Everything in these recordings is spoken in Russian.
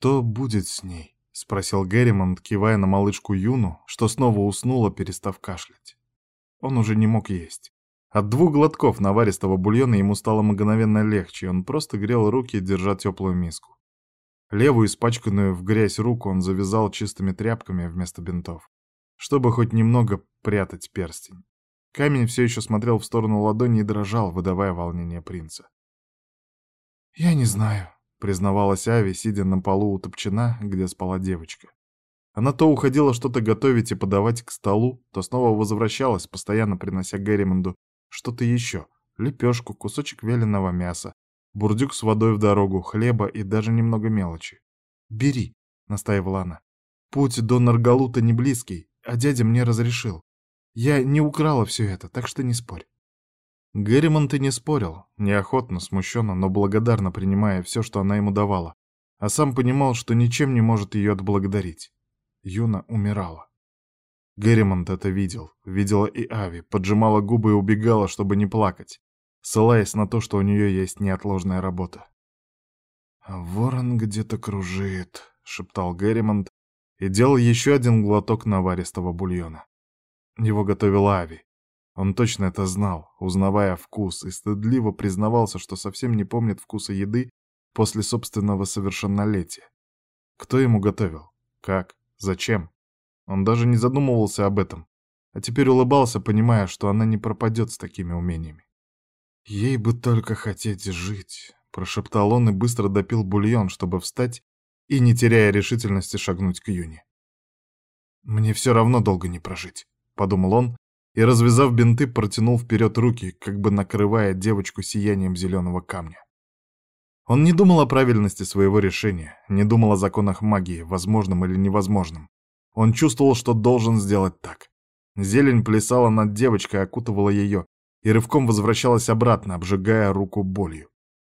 «Что будет с ней?» — спросил Герримонт, кивая на малышку Юну, что снова уснула, перестав кашлять. Он уже не мог есть. От двух глотков наваристого бульона ему стало мгновенно легче, он просто грел руки, держа теплую миску. Левую, испачканную в грязь руку, он завязал чистыми тряпками вместо бинтов, чтобы хоть немного прятать перстень. Камень все еще смотрел в сторону ладони и дрожал, выдавая волнение принца. «Я не знаю», — признавалась Ави, сидя на полу у топчина, где спала девочка. Она то уходила что-то готовить и подавать к столу, то снова возвращалась, постоянно принося Герримонду что-то еще. Лепешку, кусочек вяленого мяса, бурдюк с водой в дорогу, хлеба и даже немного мелочи. «Бери», — настаивала она. «Путь до Наргалута не близкий, а дядя мне разрешил. Я не украла все это, так что не спорь». Герримонт и не спорил, неохотно, смущенно, но благодарно принимая все, что она ему давала, а сам понимал, что ничем не может ее отблагодарить. Юна умирала. Герримонт это видел, видела и Ави, поджимала губы и убегала, чтобы не плакать, ссылаясь на то, что у нее есть неотложная работа. «А ворон где-то кружит», — шептал Герримонт и делал еще один глоток наваристого бульона. Его готовила Ави. Он точно это знал, узнавая вкус, и стыдливо признавался, что совсем не помнит вкуса еды после собственного совершеннолетия. Кто ему готовил? Как? Зачем? Он даже не задумывался об этом, а теперь улыбался, понимая, что она не пропадет с такими умениями. «Ей бы только хотеть жить», — прошептал он и быстро допил бульон, чтобы встать и, не теряя решительности, шагнуть к Юне. «Мне все равно долго не прожить», — подумал он, и, развязав бинты, протянул вперед руки, как бы накрывая девочку сиянием зеленого камня. Он не думал о правильности своего решения, не думал о законах магии, возможном или невозможном. Он чувствовал, что должен сделать так. Зелень плясала над девочкой, окутывала ее, и рывком возвращалась обратно, обжигая руку болью.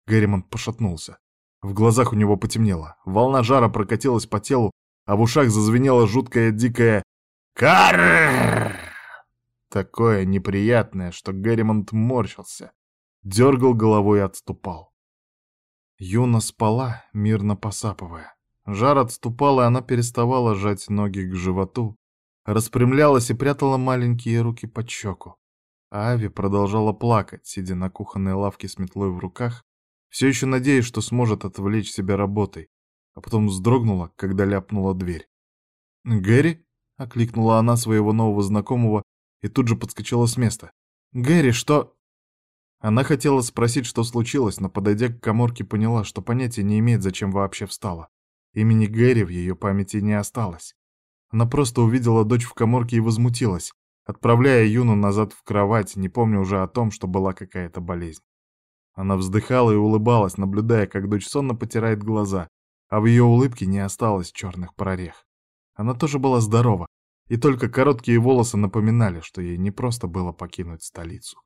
Герримонт пошатнулся. В глазах у него потемнело. Волна жара прокатилась по телу, а в ушах зазвенело жуткое дикое «Каррррр!» Такое неприятное, что Герримонт морщился, дергал головой и отступал. Юна спала, мирно посапывая. Жар отступал, и она переставала сжать ноги к животу, распрямлялась и прятала маленькие руки под щеку. Ави продолжала плакать, сидя на кухонной лавке с метлой в руках, все еще надеясь, что сможет отвлечь себя работой, а потом вздрогнула, когда ляпнула дверь. «Гэри?» — окликнула она своего нового знакомого и тут же подскочила с места. «Гэри, что...» Она хотела спросить, что случилось, но, подойдя к коморке, поняла, что понятия не имеет, зачем вообще встала. Имени Гэри в ее памяти не осталось. Она просто увидела дочь в коморке и возмутилась, отправляя Юну назад в кровать, не помня уже о том, что была какая-то болезнь. Она вздыхала и улыбалась, наблюдая, как дочь сонно потирает глаза, а в ее улыбке не осталось черных прорех. Она тоже была здорова, и только короткие волосы напоминали, что ей не просто было покинуть столицу.